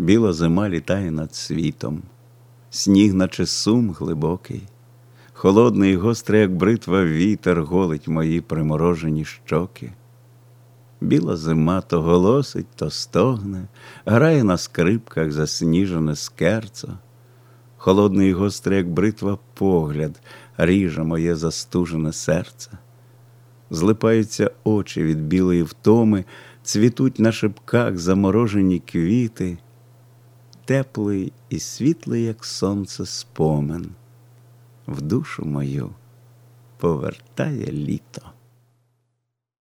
Біла зима літає над світом, сніг, наче сум глибокий, холодний і гострий, як бритва, вітер голить мої приморожені щоки. Біла зима то голосить, то стогне, грає на скрипках засніжене скерцо. Холодний і гострий, як бритва, погляд, ріже моє застужене серце. Злипаються очі від білої втоми, цвітуть на шипках заморожені квіти, теплий і світлий, як сонце, спомин, в душу мою повертає літо.